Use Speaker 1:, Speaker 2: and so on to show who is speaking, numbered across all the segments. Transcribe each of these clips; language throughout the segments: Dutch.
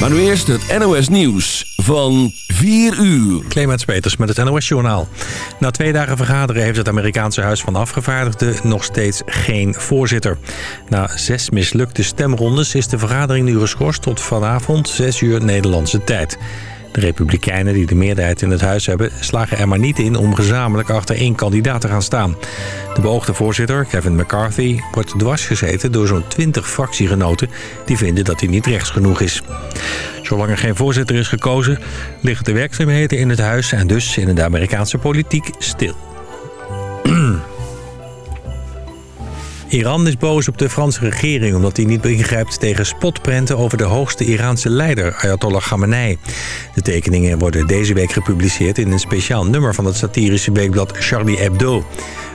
Speaker 1: Maar nu eerst het NOS Nieuws van 4 uur.
Speaker 2: Clemens Peters met het NOS Journaal. Na twee dagen vergaderen heeft het Amerikaanse Huis van Afgevaardigden nog steeds geen voorzitter. Na zes mislukte stemrondes is de vergadering nu geschorst tot vanavond 6 uur Nederlandse tijd. De Republikeinen die de meerderheid in het huis hebben... slagen er maar niet in om gezamenlijk achter één kandidaat te gaan staan. De beoogde voorzitter, Kevin McCarthy, wordt dwarsgezeten door zo'n 20 fractiegenoten... die vinden dat hij niet rechts genoeg is. Zolang er geen voorzitter is gekozen, liggen de werkzaamheden in het huis... en dus in de Amerikaanse politiek stil. Iran is boos op de Franse regering omdat hij niet ingrijpt tegen spotprenten over de hoogste Iraanse leider, Ayatollah Khamenei. De tekeningen worden deze week gepubliceerd in een speciaal nummer van het satirische weekblad Charlie Hebdo.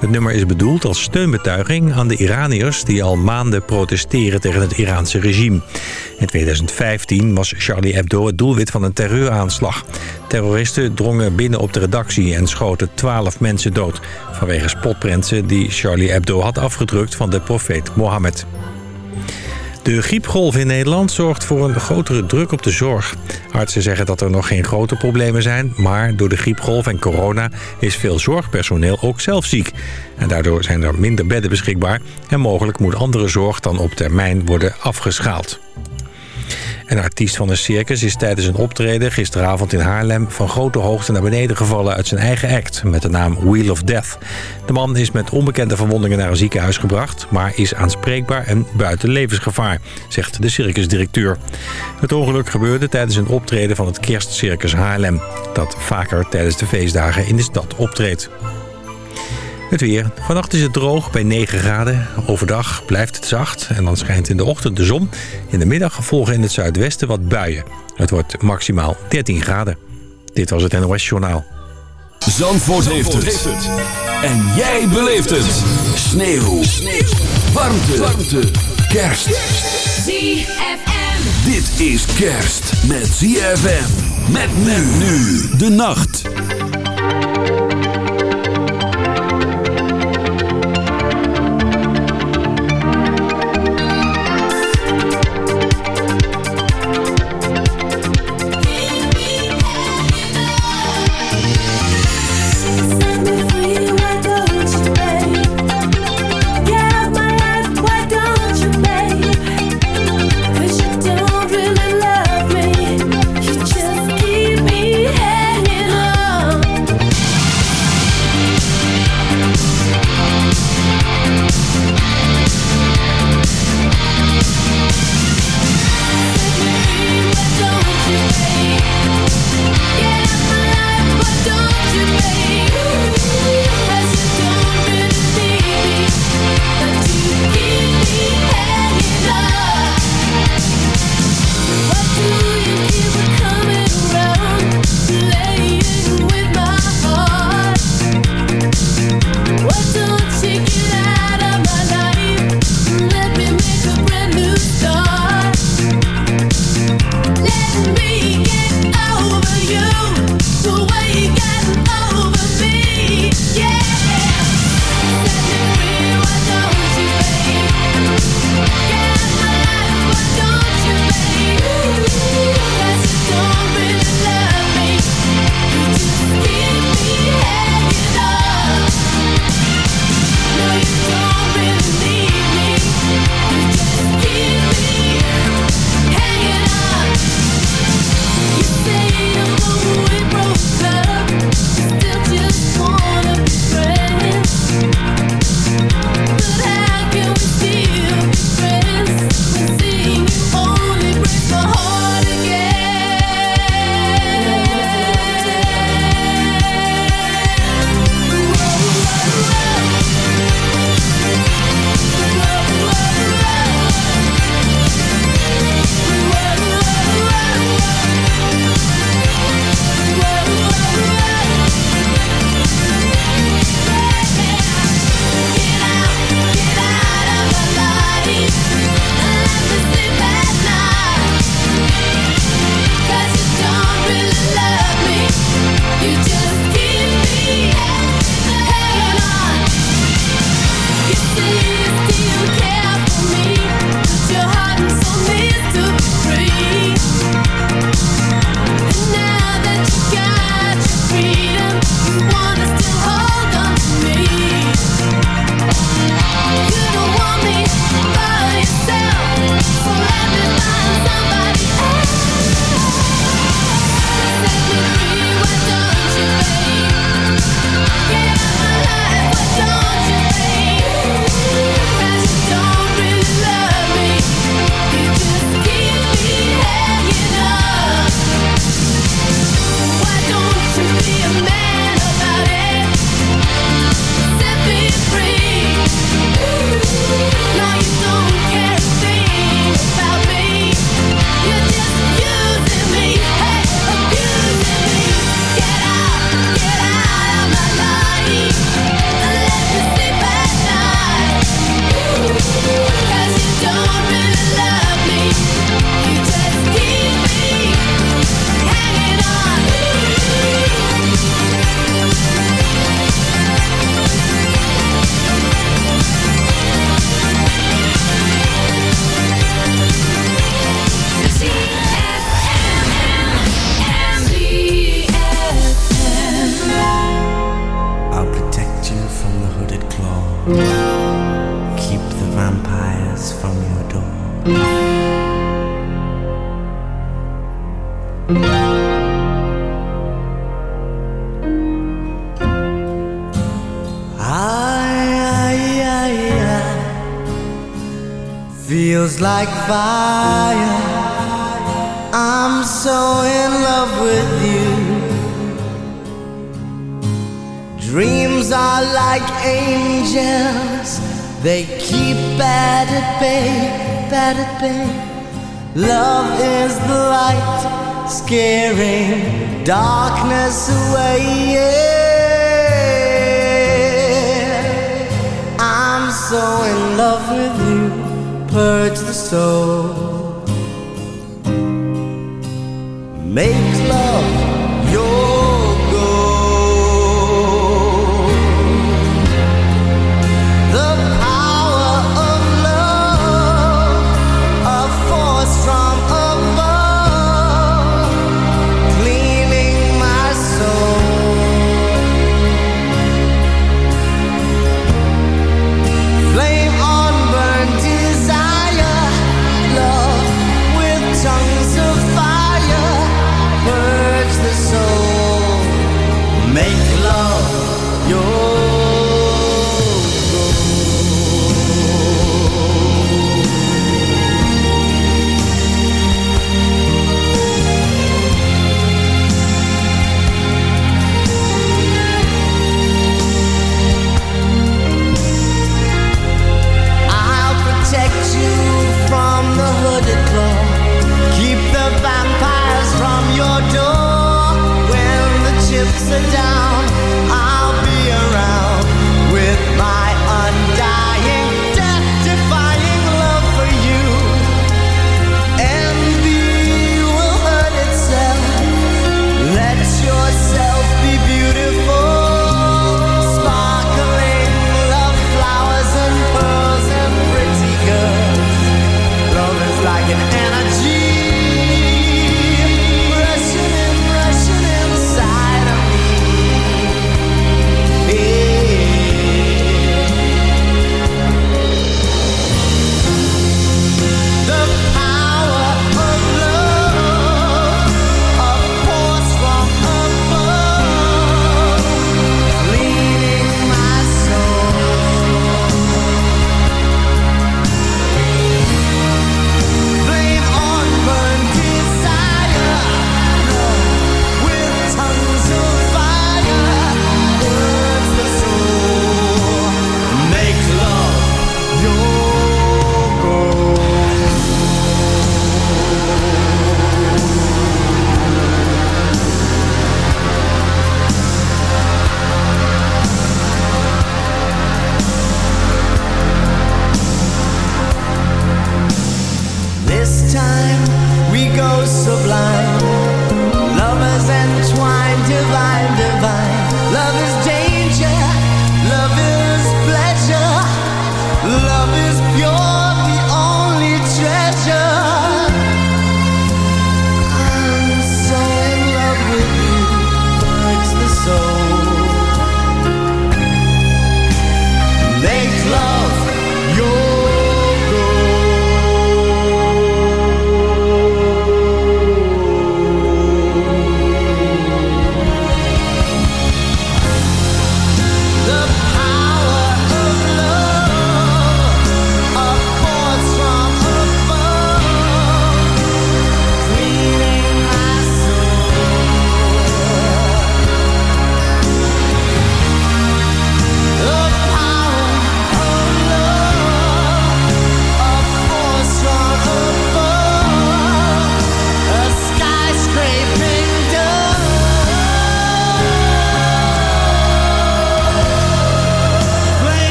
Speaker 2: Het nummer is bedoeld als steunbetuiging aan de Iraniërs... die al maanden protesteren tegen het Iraanse regime. In 2015 was Charlie Hebdo het doelwit van een terreuraanslag. Terroristen drongen binnen op de redactie en schoten 12 mensen dood... vanwege spotprenten die Charlie Hebdo had afgedrukt van de profeet Mohammed. De griepgolf in Nederland zorgt voor een grotere druk op de zorg. Artsen zeggen dat er nog geen grote problemen zijn... maar door de griepgolf en corona is veel zorgpersoneel ook zelf ziek. En daardoor zijn er minder bedden beschikbaar... en mogelijk moet andere zorg dan op termijn worden afgeschaald. Een artiest van een circus is tijdens een optreden gisteravond in Haarlem... van grote hoogte naar beneden gevallen uit zijn eigen act... met de naam Wheel of Death. De man is met onbekende verwondingen naar een ziekenhuis gebracht... maar is aanspreekbaar en buiten levensgevaar, zegt de circusdirecteur. Het ongeluk gebeurde tijdens een optreden van het kerstcircus Haarlem... dat vaker tijdens de feestdagen in de stad optreedt. Het weer. Vannacht is het droog bij 9 graden. Overdag blijft het zacht en dan schijnt in de ochtend de zon. In de middag volgen in het zuidwesten wat buien. Het wordt maximaal 13 graden. Dit was het NOS Journaal.
Speaker 1: Zandvoort, heeft, het. En jij beleeft het. Sneeuw. Sneeuw. Warmte. Warmte. Kerst.
Speaker 3: ZFM.
Speaker 1: Dit is kerst met ZFM. Met men nu de nacht.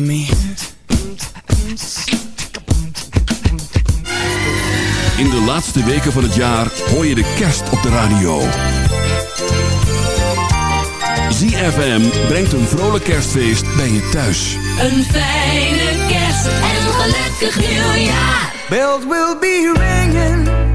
Speaker 3: me? In
Speaker 1: de laatste weken van het jaar hoor je de kerst op de radio. ZFM brengt een vrolijk kerstfeest bij je thuis.
Speaker 4: Een fijne kerst en een gelukkig nieuwjaar.
Speaker 5: Bells will be ringing.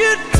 Speaker 6: should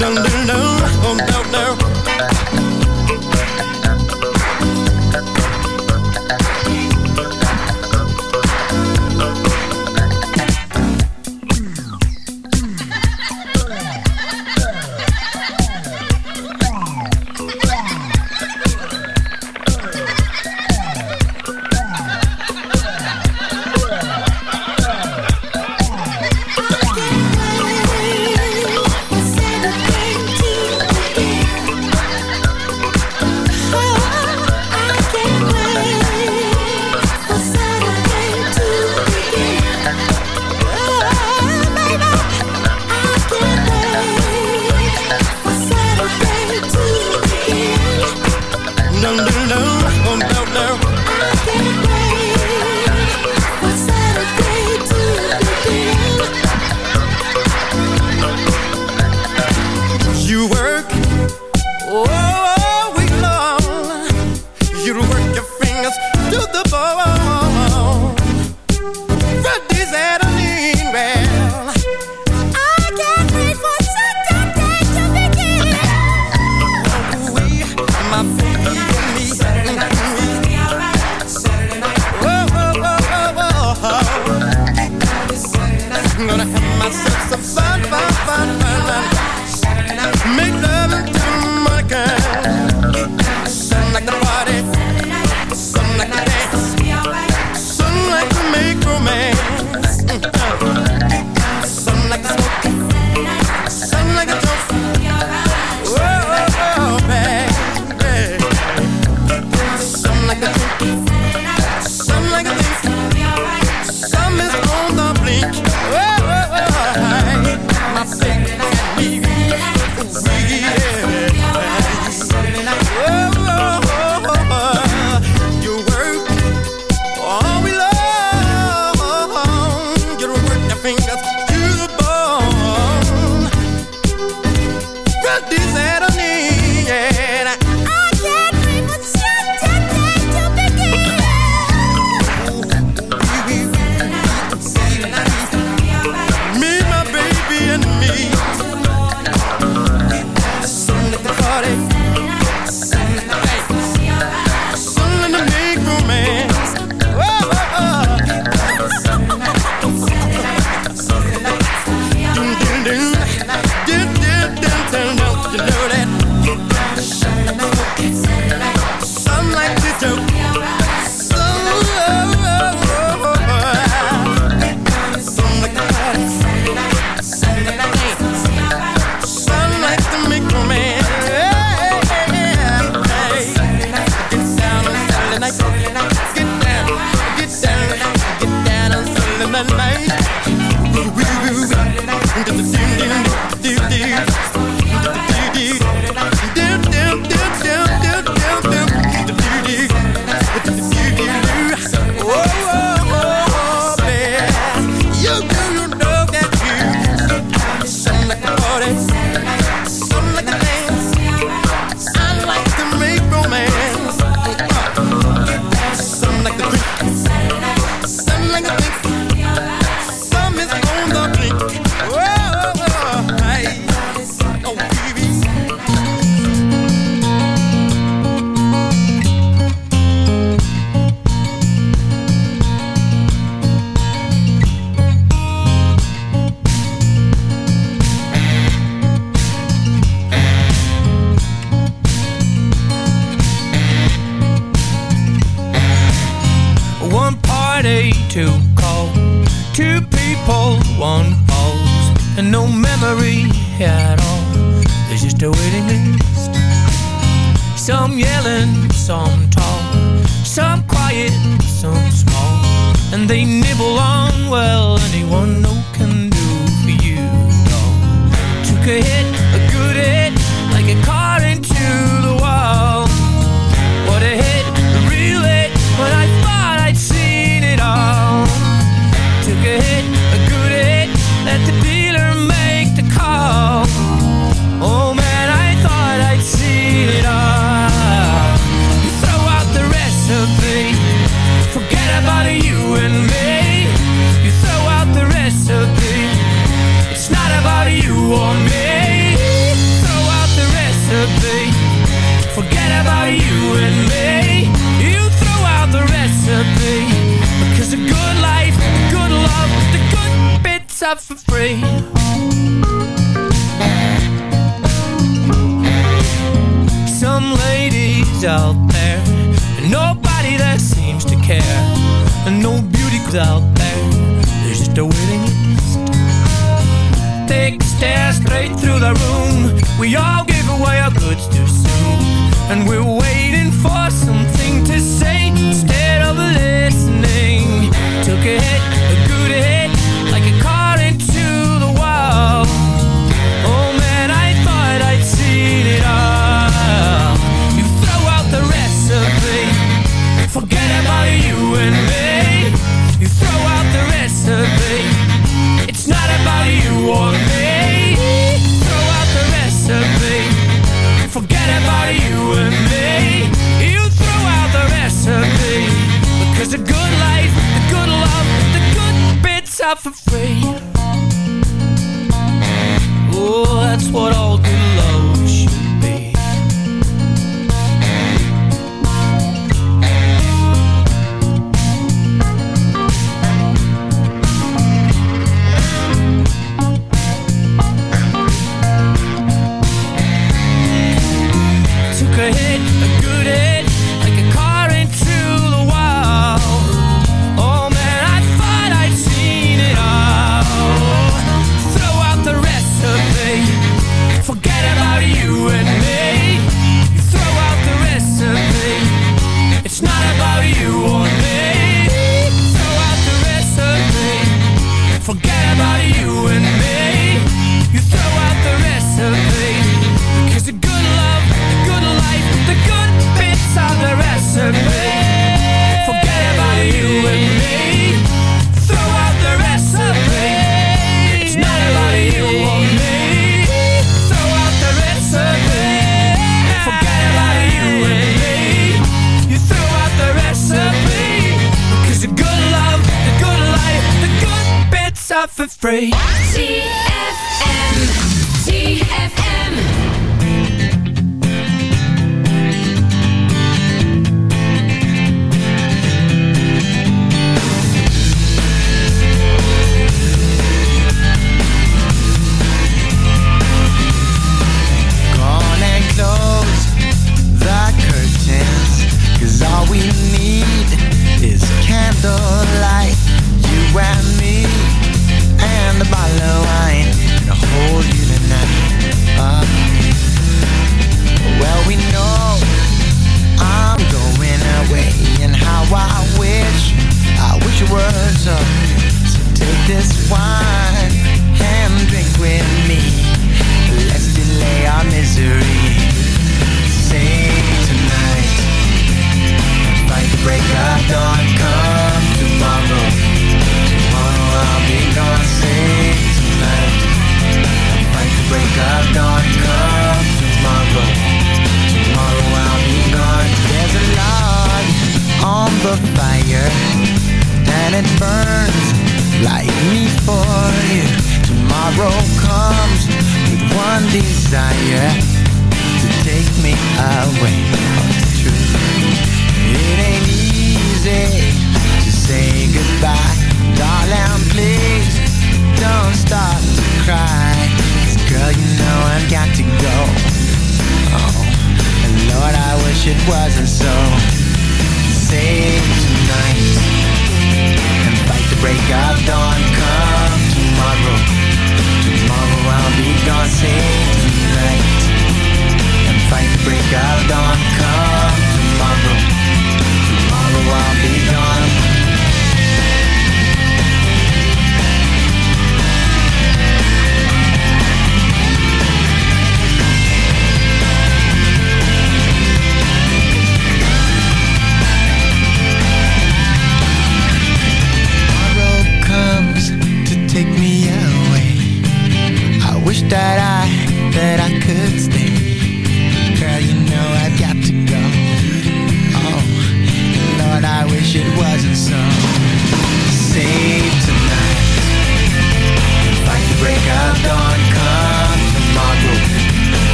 Speaker 5: No, no,
Speaker 7: no, no, no.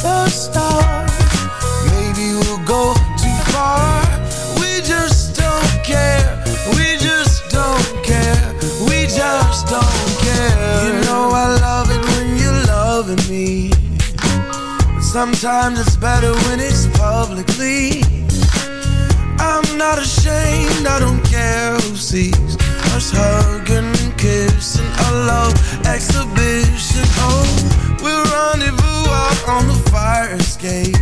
Speaker 7: The
Speaker 5: stars. Maybe we'll go too far. We just don't care. We just don't care. We just don't care. You know I love it when you're loving me. Sometimes it's better when it's publicly. I'm not ashamed, I don't care who sees us hugging and kissing. A love exhibition. Oh, rendezvous on the fire escape.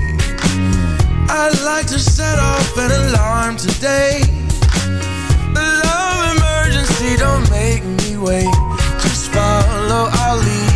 Speaker 5: I'd like to set off an alarm today. Love emergency, don't make me wait. Just follow, I'll lead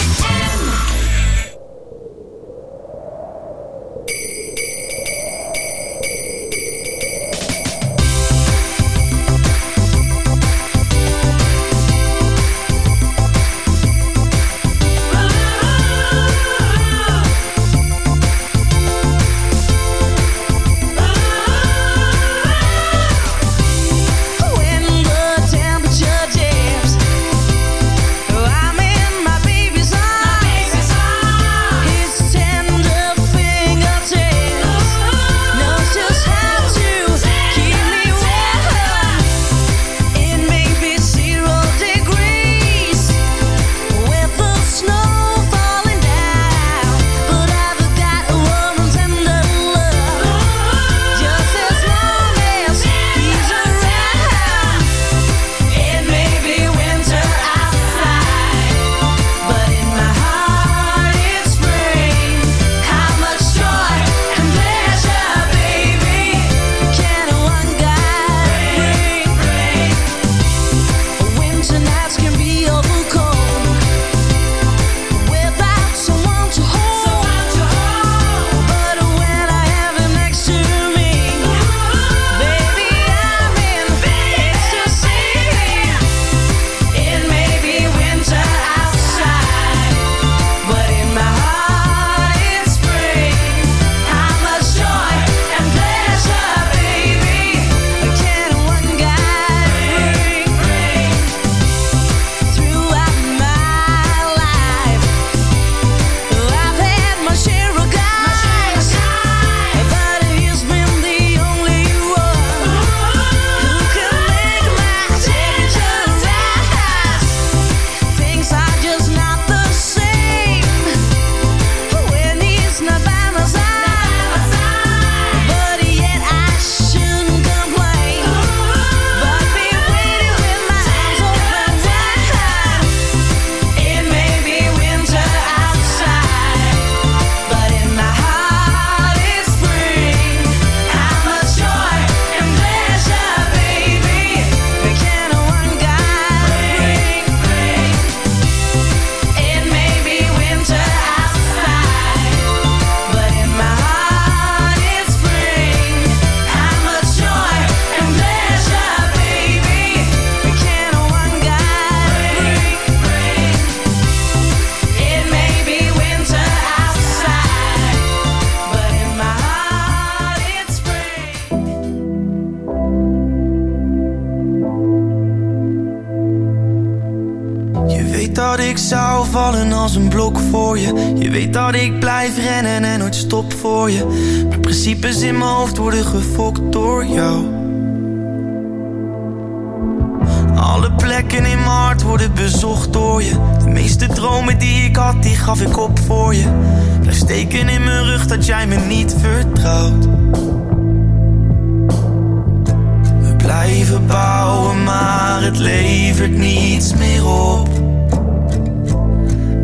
Speaker 8: Levert niets meer op.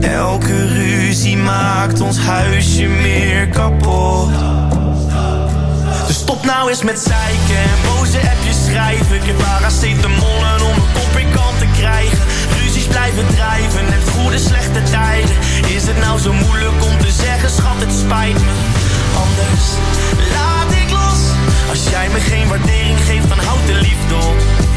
Speaker 8: Elke ruzie maakt ons huisje meer kapot. Dus stop nou eens met zeiken en boze appjes schrijven. Ik heb paracetamolen om mijn kop in kant te krijgen. Ruzies blijven drijven, net goede slechte tijden. Is het nou zo moeilijk om te zeggen, schat, het spijt me. Anders laat ik los. Als jij me geen waardering geeft, dan houd de liefde op.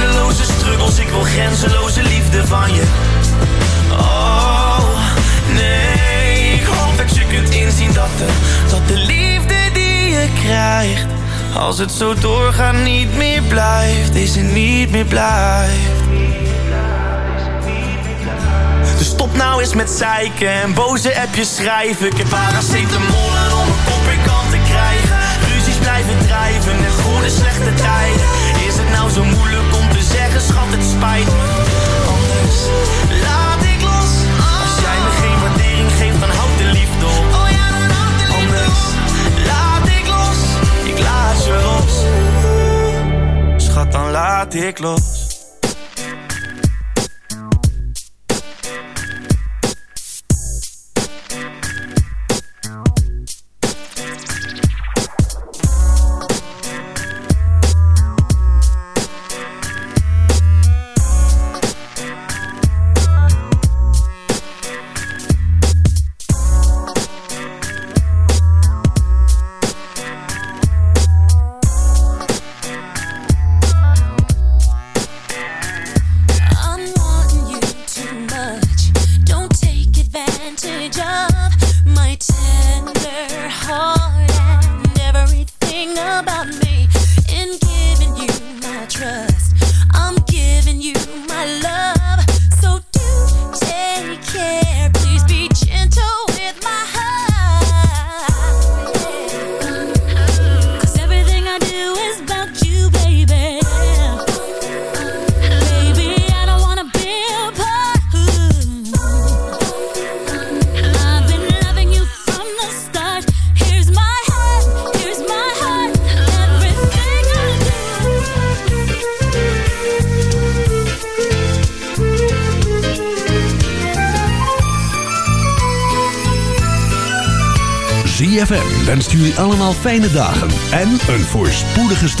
Speaker 8: eindeloze struggles, ik wil grenzeloze liefde van je. Oh, nee, ik hoop dat je kunt inzien dat de, dat de liefde die je krijgt, als het zo doorgaat niet meer blijft, deze niet meer blijft. Dus stop nou eens met zeiken en boze appjes schrijven. Ik heb paracetamolen om mijn kop in kant te krijgen. Ruzies blijven drijven en goede slechte tijden. Het nou zo moeilijk om te zeggen, schat, het spijt me. Anders laat ik los. Als jij me geen waardering geeft, dan houd de liefde op. Anders laat ik los. Ik laat je los. Schat, dan laat ik los.
Speaker 1: Allemaal fijne dagen en een voorspoedige start.